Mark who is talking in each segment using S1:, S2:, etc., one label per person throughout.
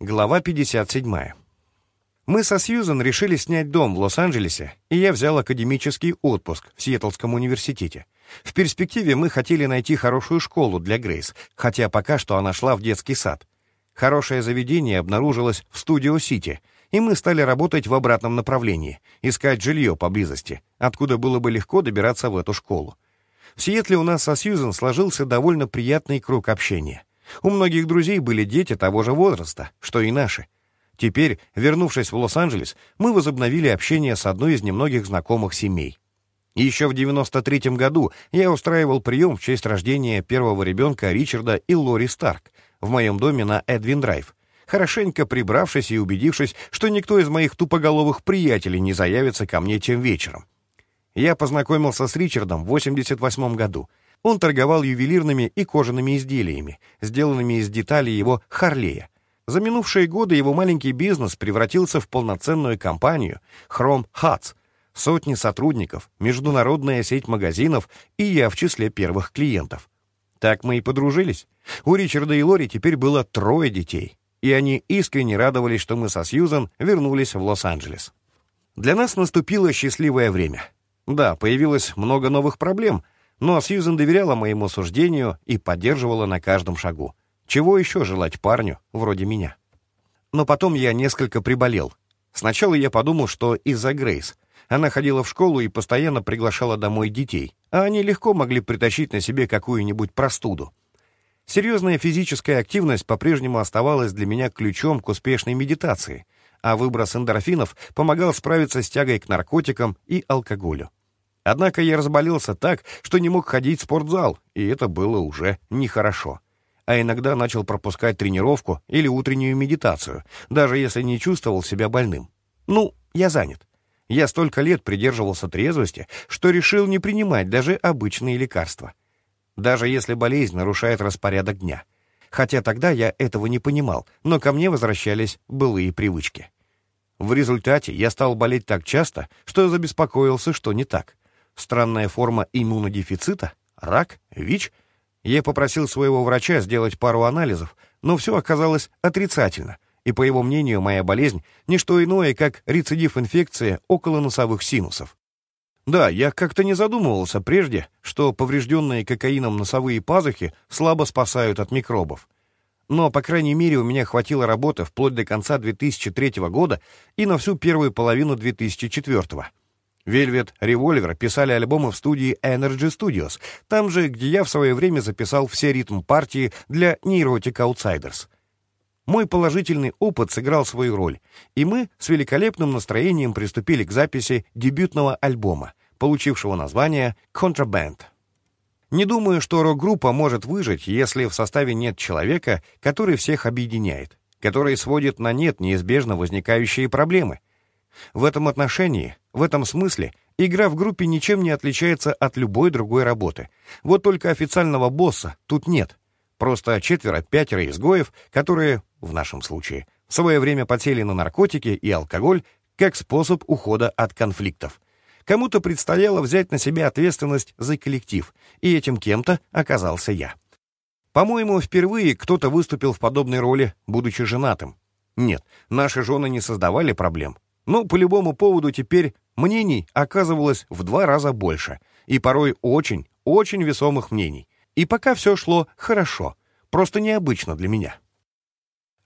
S1: Глава 57. Мы со Сьюзен решили снять дом в Лос-Анджелесе, и я взял академический отпуск в Сиэтлском университете. В перспективе мы хотели найти хорошую школу для Грейс, хотя пока что она шла в детский сад. Хорошее заведение обнаружилось в Студио-Сити, и мы стали работать в обратном направлении, искать жилье поблизости, откуда было бы легко добираться в эту школу. В Сиэтле у нас со Сьюзен сложился довольно приятный круг общения. У многих друзей были дети того же возраста, что и наши. Теперь, вернувшись в Лос-Анджелес, мы возобновили общение с одной из немногих знакомых семей. Еще в 93-м году я устраивал прием в честь рождения первого ребенка Ричарда и Лори Старк в моем доме на Эдвин Драйв, хорошенько прибравшись и убедившись, что никто из моих тупоголовых приятелей не заявится ко мне тем вечером. Я познакомился с Ричардом в 88 году. Он торговал ювелирными и кожаными изделиями, сделанными из деталей его Харлея. За минувшие годы его маленький бизнес превратился в полноценную компанию Chrome Hats, сотни сотрудников, международная сеть магазинов и я в числе первых клиентов. Так мы и подружились. У Ричарда и Лори теперь было трое детей, и они искренне радовались, что мы со Сьюзан вернулись в Лос-Анджелес. Для нас наступило счастливое время. Да, появилось много новых проблем — но Сьюзен доверяла моему суждению и поддерживала на каждом шагу. Чего еще желать парню, вроде меня? Но потом я несколько приболел. Сначала я подумал, что из-за Грейс. Она ходила в школу и постоянно приглашала домой детей, а они легко могли притащить на себе какую-нибудь простуду. Серьезная физическая активность по-прежнему оставалась для меня ключом к успешной медитации, а выброс эндорфинов помогал справиться с тягой к наркотикам и алкоголю. Однако я разболелся так, что не мог ходить в спортзал, и это было уже нехорошо. А иногда начал пропускать тренировку или утреннюю медитацию, даже если не чувствовал себя больным. Ну, я занят. Я столько лет придерживался трезвости, что решил не принимать даже обычные лекарства. Даже если болезнь нарушает распорядок дня. Хотя тогда я этого не понимал, но ко мне возвращались былые привычки. В результате я стал болеть так часто, что забеспокоился, что не так странная форма иммунодефицита, рак, ВИЧ. Я попросил своего врача сделать пару анализов, но все оказалось отрицательно, и, по его мнению, моя болезнь — не что иное, как рецидив инфекции около носовых синусов. Да, я как-то не задумывался прежде, что поврежденные кокаином носовые пазухи слабо спасают от микробов. Но, по крайней мере, у меня хватило работы вплоть до конца 2003 года и на всю первую половину 2004 года. Velvet Revolver писали альбомы в студии Energy Studios, там же, где я в свое время записал все ритм-партии для Neurotic Outsiders. Мой положительный опыт сыграл свою роль, и мы с великолепным настроением приступили к записи дебютного альбома, получившего название «Contraband». Не думаю, что рок-группа может выжить, если в составе нет человека, который всех объединяет, который сводит на нет неизбежно возникающие проблемы — в этом отношении, в этом смысле, игра в группе ничем не отличается от любой другой работы. Вот только официального босса тут нет. Просто четверо-пятеро изгоев, которые, в нашем случае, в свое время подсели на наркотики и алкоголь как способ ухода от конфликтов. Кому-то предстояло взять на себя ответственность за коллектив, и этим кем-то оказался я. По-моему, впервые кто-то выступил в подобной роли, будучи женатым. Нет, наши жены не создавали проблем, но по любому поводу теперь мнений оказывалось в два раза больше, и порой очень, очень весомых мнений. И пока все шло хорошо, просто необычно для меня.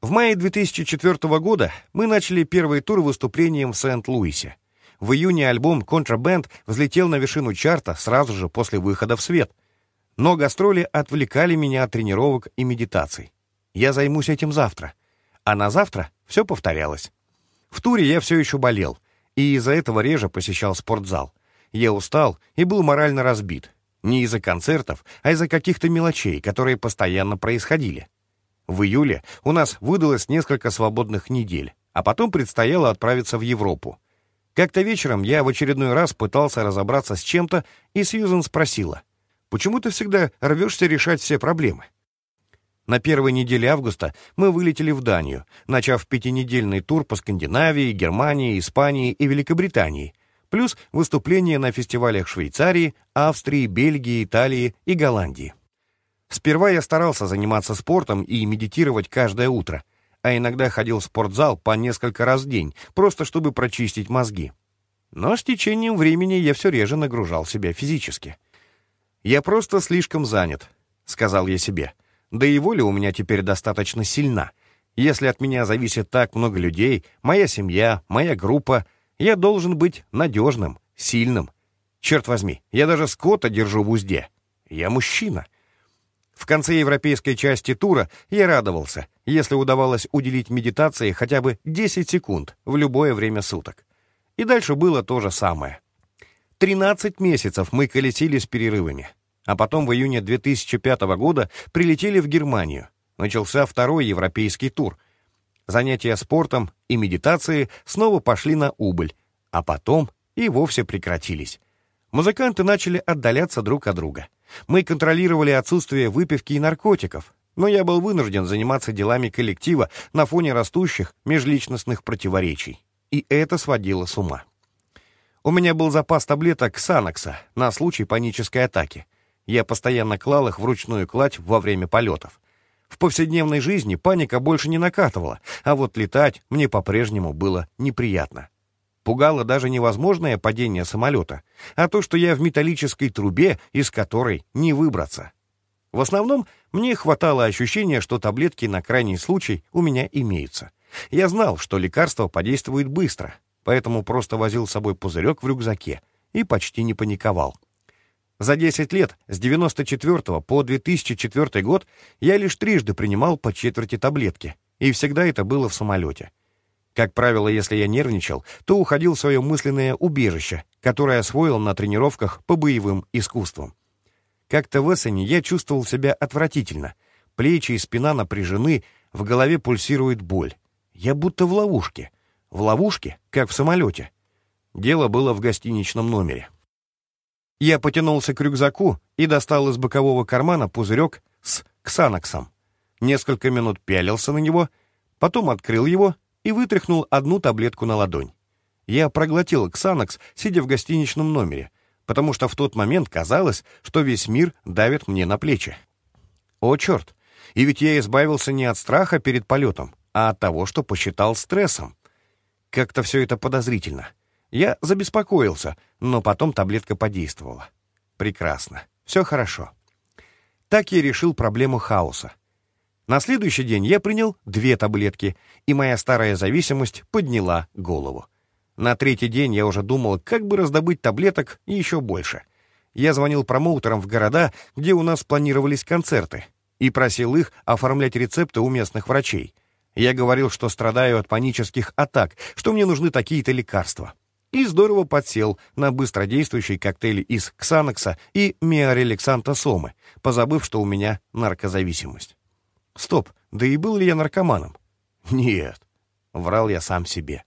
S1: В мае 2004 года мы начали первый тур выступлением в Сент-Луисе. В июне альбом «Контрабенд» взлетел на вершину чарта сразу же после выхода в свет. Но гастроли отвлекали меня от тренировок и медитаций. Я займусь этим завтра. А на завтра все повторялось. В туре я все еще болел, и из-за этого реже посещал спортзал. Я устал и был морально разбит. Не из-за концертов, а из-за каких-то мелочей, которые постоянно происходили. В июле у нас выдалось несколько свободных недель, а потом предстояло отправиться в Европу. Как-то вечером я в очередной раз пытался разобраться с чем-то, и Сьюзен спросила, «Почему ты всегда рвешься решать все проблемы?» На первой неделе августа мы вылетели в Данию, начав пятинедельный тур по Скандинавии, Германии, Испании и Великобритании, плюс выступления на фестивалях Швейцарии, Австрии, Бельгии, Италии и Голландии. Сперва я старался заниматься спортом и медитировать каждое утро, а иногда ходил в спортзал по несколько раз в день, просто чтобы прочистить мозги. Но с течением времени я все реже нагружал себя физически. «Я просто слишком занят», — сказал я себе. «Да и воля у меня теперь достаточно сильна. Если от меня зависит так много людей, моя семья, моя группа, я должен быть надежным, сильным. Черт возьми, я даже скота держу в узде. Я мужчина». В конце европейской части тура я радовался, если удавалось уделить медитации хотя бы 10 секунд в любое время суток. И дальше было то же самое. 13 месяцев мы колесили с перерывами, а потом в июне 2005 года прилетели в Германию. Начался второй европейский тур. Занятия спортом и медитации снова пошли на убыль, а потом и вовсе прекратились. Музыканты начали отдаляться друг от друга. Мы контролировали отсутствие выпивки и наркотиков, но я был вынужден заниматься делами коллектива на фоне растущих межличностных противоречий. И это сводило с ума. У меня был запас таблеток Санокса на случай панической атаки. Я постоянно клал их в ручную кладь во время полетов. В повседневной жизни паника больше не накатывала, а вот летать мне по-прежнему было неприятно. Пугало даже невозможное падение самолета, а то, что я в металлической трубе, из которой не выбраться. В основном мне хватало ощущения, что таблетки на крайний случай у меня имеются. Я знал, что лекарство подействует быстро, поэтому просто возил с собой пузырек в рюкзаке и почти не паниковал. За 10 лет, с 94 по 2004 год, я лишь трижды принимал по четверти таблетки, и всегда это было в самолете. Как правило, если я нервничал, то уходил в свое мысленное убежище, которое освоил на тренировках по боевым искусствам. Как-то в Эссене я чувствовал себя отвратительно. Плечи и спина напряжены, в голове пульсирует боль. Я будто в ловушке. В ловушке, как в самолете. Дело было в гостиничном номере. Я потянулся к рюкзаку и достал из бокового кармана пузырек с ксаноксом. Несколько минут пялился на него, потом открыл его и вытряхнул одну таблетку на ладонь. Я проглотил ксанокс, сидя в гостиничном номере, потому что в тот момент казалось, что весь мир давит мне на плечи. О, черт! И ведь я избавился не от страха перед полетом, а от того, что посчитал стрессом. Как-то все это подозрительно. Я забеспокоился, но потом таблетка подействовала. Прекрасно. Все хорошо. Так я решил проблему хаоса. На следующий день я принял две таблетки, и моя старая зависимость подняла голову. На третий день я уже думал, как бы раздобыть таблеток еще больше. Я звонил промоутерам в города, где у нас планировались концерты, и просил их оформлять рецепты у местных врачей. Я говорил, что страдаю от панических атак, что мне нужны такие-то лекарства. И здорово подсел на быстродействующие коктейли из ксанокса и миореликсанта сомы, позабыв, что у меня наркозависимость. Стоп, да и был ли я наркоманом? Нет, врал я сам себе.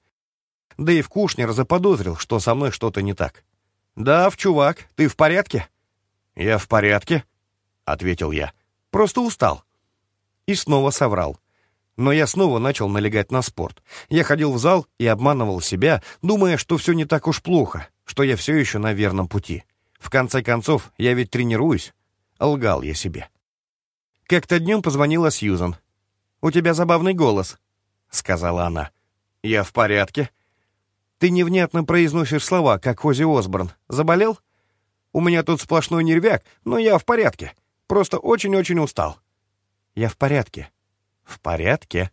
S1: Дэйв Кушнер заподозрил, что со мной что-то не так. «Дав, чувак, ты в порядке?» «Я в порядке», — ответил я. «Просто устал». И снова соврал. Но я снова начал налегать на спорт. Я ходил в зал и обманывал себя, думая, что все не так уж плохо, что я все еще на верном пути. В конце концов, я ведь тренируюсь. Лгал я себе. Как-то днем позвонила Сьюзан. «У тебя забавный голос», — сказала она. «Я в порядке», ты невнятно произносишь слова, как Ози Осборн. Заболел? У меня тут сплошной нервяк, но я в порядке. Просто очень-очень устал. Я в порядке. В порядке?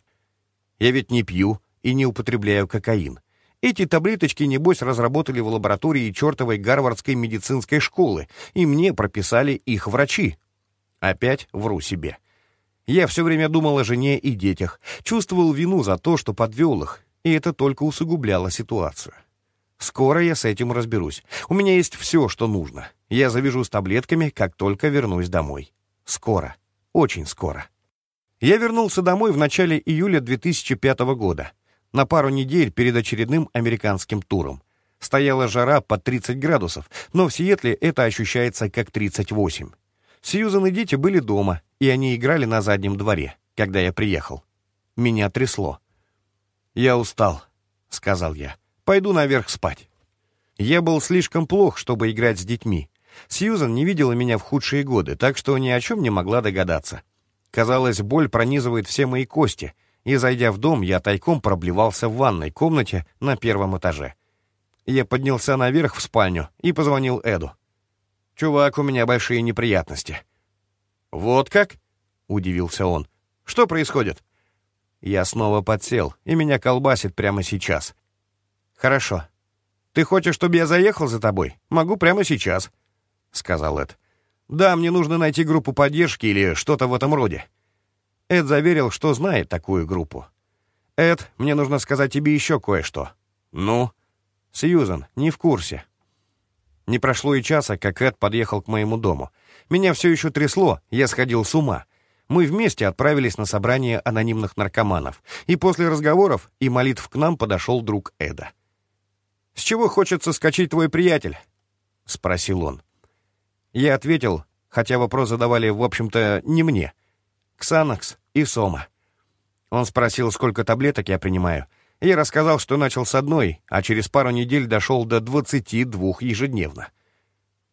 S1: Я ведь не пью и не употребляю кокаин. Эти таблеточки, небось, разработали в лаборатории чертовой Гарвардской медицинской школы, и мне прописали их врачи. Опять вру себе. Я все время думал о жене и детях, чувствовал вину за то, что подвел их, и это только усугубляло ситуацию. Скоро я с этим разберусь. У меня есть все, что нужно. Я завяжу с таблетками, как только вернусь домой. Скоро. Очень скоро. Я вернулся домой в начале июля 2005 года, на пару недель перед очередным американским туром. Стояла жара под 30 градусов, но в Сиэтле это ощущается как 38. Сьюзан и дети были дома, и они играли на заднем дворе, когда я приехал. Меня трясло. «Я устал», — сказал я. «Пойду наверх спать». Я был слишком плох, чтобы играть с детьми. Сьюзан не видела меня в худшие годы, так что ни о чем не могла догадаться. Казалось, боль пронизывает все мои кости, и, зайдя в дом, я тайком проблевался в ванной комнате на первом этаже. Я поднялся наверх в спальню и позвонил Эду. «Чувак, у меня большие неприятности». «Вот как?» — удивился он. «Что происходит?» Я снова подсел, и меня колбасит прямо сейчас. «Хорошо. Ты хочешь, чтобы я заехал за тобой? Могу прямо сейчас», — сказал Эд. «Да, мне нужно найти группу поддержки или что-то в этом роде». Эд заверил, что знает такую группу. «Эд, мне нужно сказать тебе еще кое-что». «Ну?» «Сьюзан, не в курсе». Не прошло и часа, как Эд подъехал к моему дому. Меня все еще трясло, я сходил с ума. Мы вместе отправились на собрание анонимных наркоманов, и после разговоров и молитв к нам подошел друг Эда. «С чего хочется скачать твой приятель?» — спросил он. Я ответил, хотя вопрос задавали, в общем-то, не мне. Ксанакс и Сома. Он спросил, сколько таблеток я принимаю. Я рассказал, что начал с одной, а через пару недель дошел до 22 ежедневно.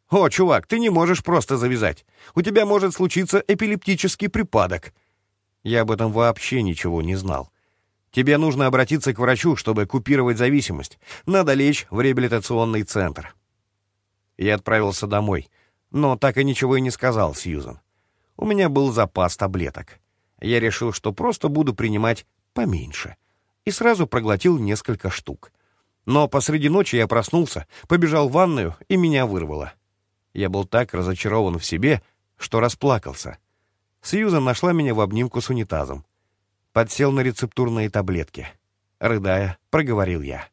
S1: «О, чувак, ты не можешь просто завязать. У тебя может случиться эпилептический припадок». Я об этом вообще ничего не знал. Тебе нужно обратиться к врачу, чтобы купировать зависимость. Надо лечь в реабилитационный центр. Я отправился домой, но так и ничего и не сказал Сьюзан. У меня был запас таблеток. Я решил, что просто буду принимать поменьше. И сразу проглотил несколько штук. Но посреди ночи я проснулся, побежал в ванную, и меня вырвало. Я был так разочарован в себе, что расплакался. Сьюзан нашла меня в обнимку с унитазом подсел на рецептурные таблетки. Рыдая, проговорил я.